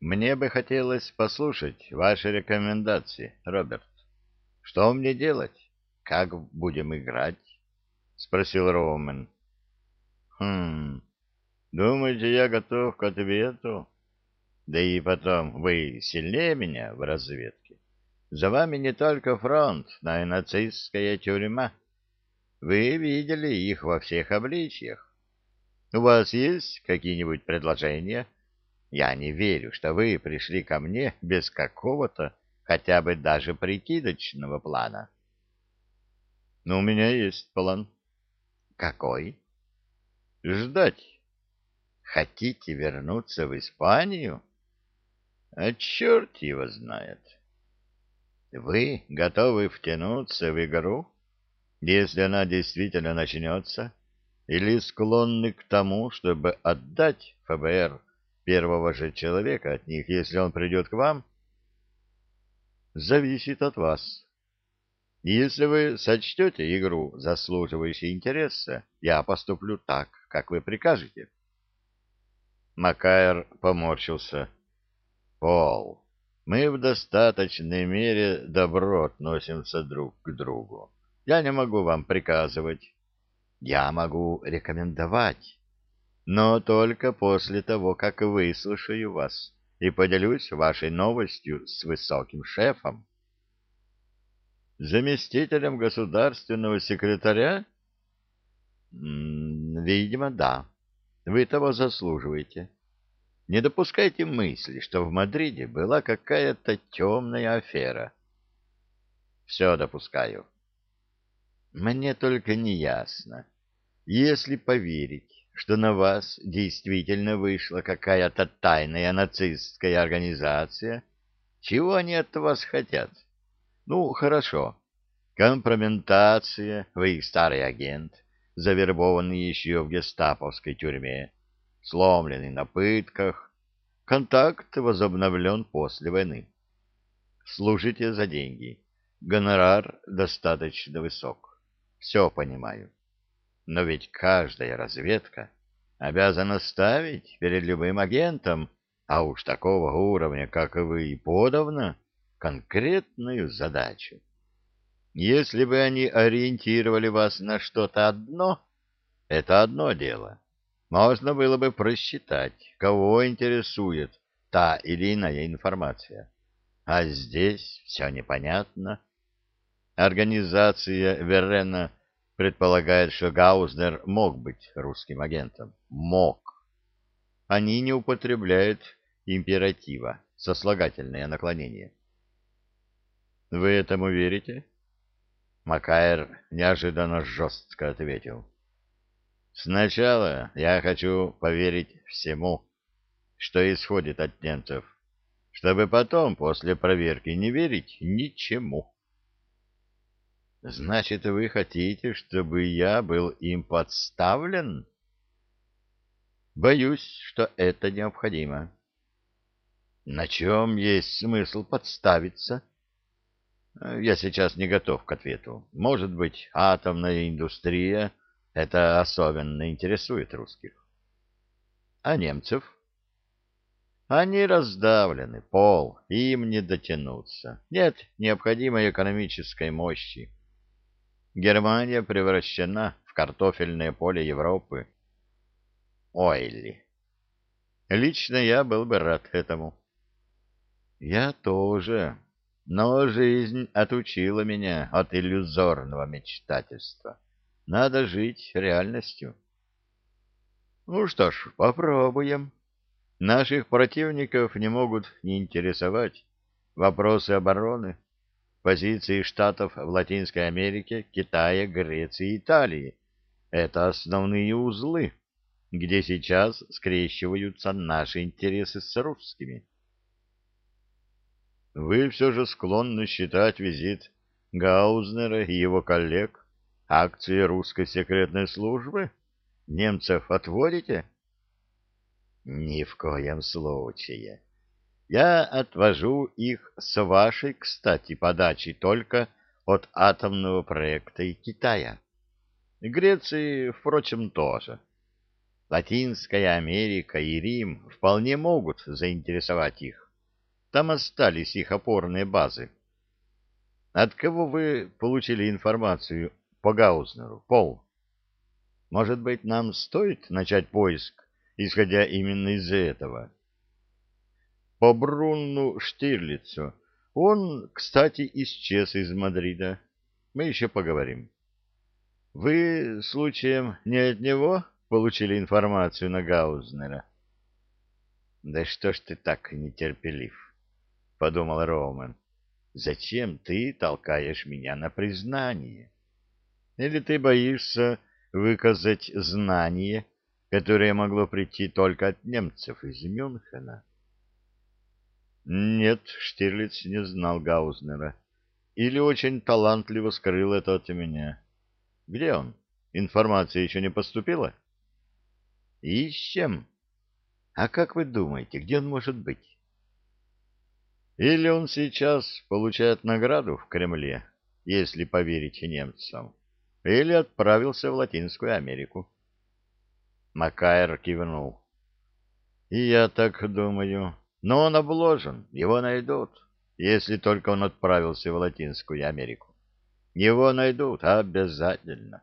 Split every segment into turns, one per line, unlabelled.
Мне бы хотелось послушать ваши рекомендации, Роберт. Что мне делать? Как будем играть? Спросил Роумен. Хм, думаете, я готов к ответу? Да и потом, вы сильнее меня в разведке. За вами не только фронт, но и нацистская тюрьма. Вы видели их во всех обличьях. У вас есть какие-нибудь предложения? Я не верю, что вы пришли ко мне без какого-то, хотя бы даже прикидочного плана. Но у меня есть план. Какой? Ждать. Хотите вернуться в Испанию? А черт его знает. Вы готовы втянуться в игру, если она действительно начнется, или склонны к тому, чтобы отдать ФБР первого же человека от них, если он придет к вам? Зависит от вас. Если вы сочтете игру заслуживающей интереса, я поступлю так, как вы прикажете. Макайр поморщился. Пол, мы в достаточной мере добро относимся друг к другу. Я не могу вам приказывать. Я могу рекомендовать, но только после того, как выслушаю вас и поделюсь вашей новостью с высоким шефом. Заместителем государственного секретаря? Видимо, да. Вы того заслуживаете. Не допускайте мысли, что в Мадриде была какая-то темная афера. Все допускаю. Мне только не ясно. Если поверить, что на вас действительно вышла какая-то тайная нацистская организация, чего они от вас хотят? Ну, хорошо. Компрометация, вы их старый агент, завербованный еще в гестаповской тюрьме, сломленный на пытках, контакт возобновлен после войны. Служите за деньги, гонорар достаточно высок. Все понимаю. Но ведь каждая разведка обязана ставить перед любым агентом, а уж такого уровня, как вы и подавно, конкретную задачу. Если бы они ориентировали вас на что-то одно, это одно дело. Можно было бы просчитать, кого интересует та или иная информация. А здесь все непонятно. Организация Верена предполагает, что Гаузнер мог быть русским агентом. Мог. Они не употребляют императива, сослагательное наклонение. Вы этому верите? Макайр неожиданно жестко ответил. Сначала я хочу поверить всему, что исходит от немцев, чтобы потом, после проверки, не верить ничему. Значит, вы хотите, чтобы я был им подставлен? Боюсь, что это необходимо. На чем есть смысл подставиться? Я сейчас не готов к ответу. Может быть, атомная индустрия — это особенно интересует русских. А немцев? Они раздавлены, пол, им не дотянуться. Нет необходимой экономической мощи. Германия превращена в картофельное поле Европы. Ойли. Лично я был бы рад этому. Я тоже. Но жизнь отучила меня от иллюзорного мечтательства. Надо жить реальностью. Ну что ж, попробуем. Наших противников не могут не интересовать вопросы обороны позиции штатов в Латинской Америке, Китае, Греции и Италии. Это основные узлы, где сейчас скрещиваются наши интересы с русскими. Вы все же склонны считать визит Гаузнера и его коллег акцией русской секретной службы? Немцев отводите? Ни в коем случае. Я отвожу их с вашей, кстати, подачи только от атомного проекта и Китая. Греции, впрочем, тоже. Латинская Америка и Рим вполне могут заинтересовать их. Там остались их опорные базы. От кого вы получили информацию по Гаузнеру, Пол? Может быть, нам стоит начать поиск, исходя именно из этого? По Брунну Штирлицу. Он, кстати, исчез из Мадрида. Мы еще поговорим. Вы, случаем, не от него получили информацию на Гаузнера? Да что ж ты так нетерпелив, подумал Роуман. Зачем ты толкаешь меня на признание? Или ты боишься выказать знание, которое могло прийти только от немцев из Мюнхена? Нет, Штирлиц не знал Гаузнера. Или очень талантливо скрыл это от меня. Где он? Информация еще не поступила? Ищем. А как вы думаете, где он может быть? Или он сейчас получает награду в Кремле, если поверить немцам, или отправился в Латинскую Америку. Макайр кивнул. И я так думаю. Но он обложен, его найдут, если только он отправился в Латинскую Америку. Его найдут обязательно.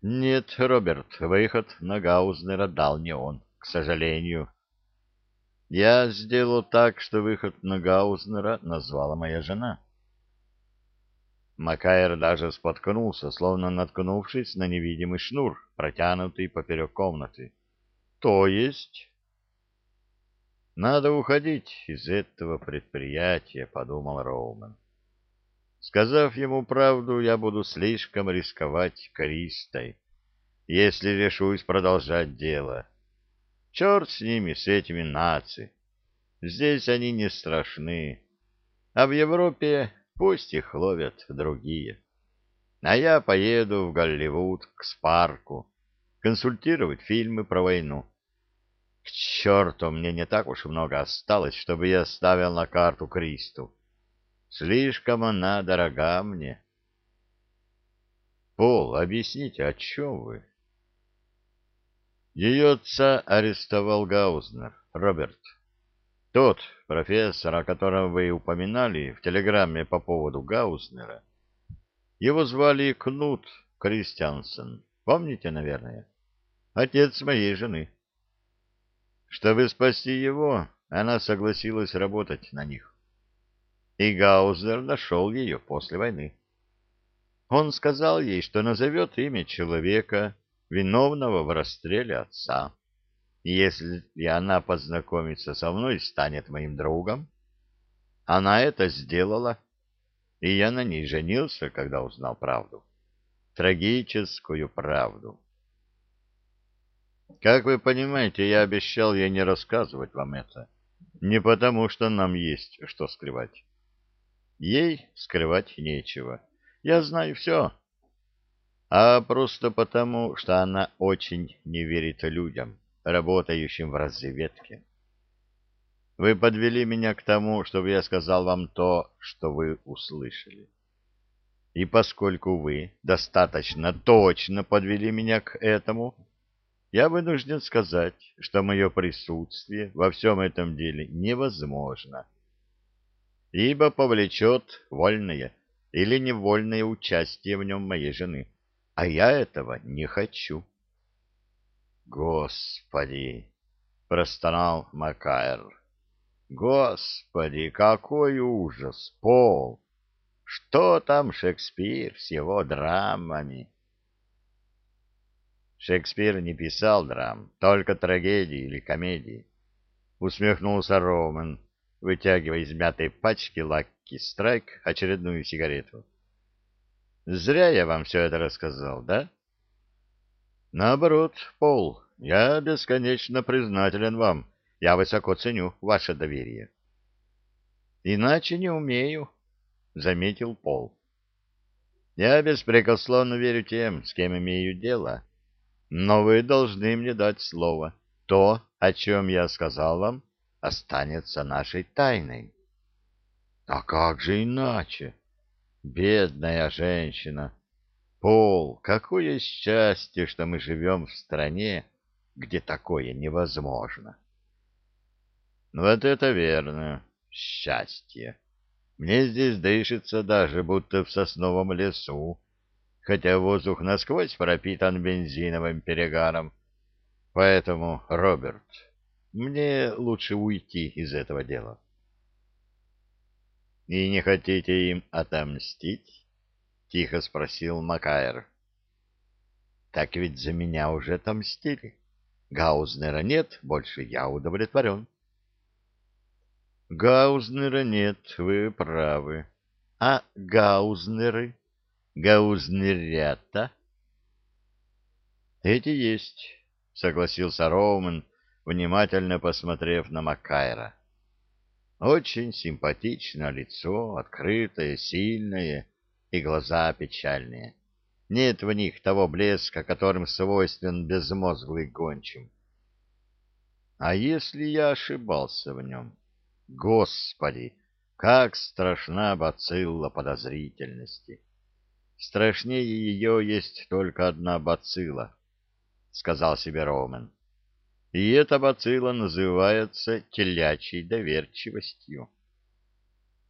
Нет, Роберт, выход на Гаузнера дал не он, к сожалению. Я сделал так, что выход на Гаузнера назвала моя жена. Макайр даже споткнулся, словно наткнувшись на невидимый шнур, протянутый поперек комнаты. То есть... Надо уходить из этого предприятия, подумал Роуман. Сказав ему правду, я буду слишком рисковать Кристой, если решусь продолжать дело. Черт с ними, с этими наци. Здесь они не страшны, а в Европе пусть их ловят другие. А я поеду в Голливуд к Спарку консультировать фильмы про войну. К черту, мне не так уж много осталось, чтобы я ставил на карту Кристу. Слишком она дорога мне. Пол, объясните, о чем вы? Ее отца арестовал Гаузнер, Роберт. Тот профессор, о котором вы упоминали в телеграмме по поводу Гаузнера, его звали Кнут Кристиансен. Помните, наверное? Отец моей жены. Чтобы спасти его, она согласилась работать на них. И Гаузер нашел ее после войны. Он сказал ей, что назовет имя человека, виновного в расстреле отца. И если она познакомится со мной и станет моим другом, она это сделала, и я на ней женился, когда узнал правду. Трагическую правду. Как вы понимаете, я обещал ей не рассказывать вам это. Не потому, что нам есть что скрывать. Ей скрывать нечего. Я знаю все. А просто потому, что она очень не верит людям, работающим в разведке. Вы подвели меня к тому, чтобы я сказал вам то, что вы услышали. И поскольку вы достаточно точно подвели меня к этому, я вынужден сказать, что мое присутствие во всем этом деле невозможно, ибо повлечет вольное или невольное участие в нем моей жены, а я этого не хочу. «Господи!» — простонал Макайр. «Господи, какой ужас! Пол! Что там Шекспир с его драмами?» Шекспир не писал драм, только трагедии или комедии. Усмехнулся Роман, вытягивая из мятой пачки Лакки Страйк очередную сигарету. Зря я вам все это рассказал, да? Наоборот, Пол, я бесконечно признателен вам. Я высоко ценю ваше доверие. Иначе не умею, заметил Пол. Я беспрекословно верю тем, с кем имею дело но вы должны мне дать слово. То, о чем я сказал вам, останется нашей тайной. А как же иначе? Бедная женщина. Пол, какое счастье, что мы живем в стране, где такое невозможно. Вот это верно, счастье. Мне здесь дышится даже будто в сосновом лесу, хотя воздух насквозь пропитан бензиновым перегаром. Поэтому, Роберт, мне лучше уйти из этого дела. — И не хотите им отомстить? — тихо спросил Макайр. — Так ведь за меня уже отомстили. Гаузнера нет, больше я удовлетворен. — Гаузнера нет, вы правы. А гаузнеры? Гаузнерята? — Эти есть, — согласился Роумен, внимательно посмотрев на Макайра. Очень симпатичное лицо, открытое, сильное и глаза печальные. Нет в них того блеска, которым свойствен безмозглый гончим. А если я ошибался в нем? Господи, как страшна бацилла подозрительности! Страшнее ее есть только одна бацилла, — сказал себе Роумен. И эта бацилла называется телячьей доверчивостью.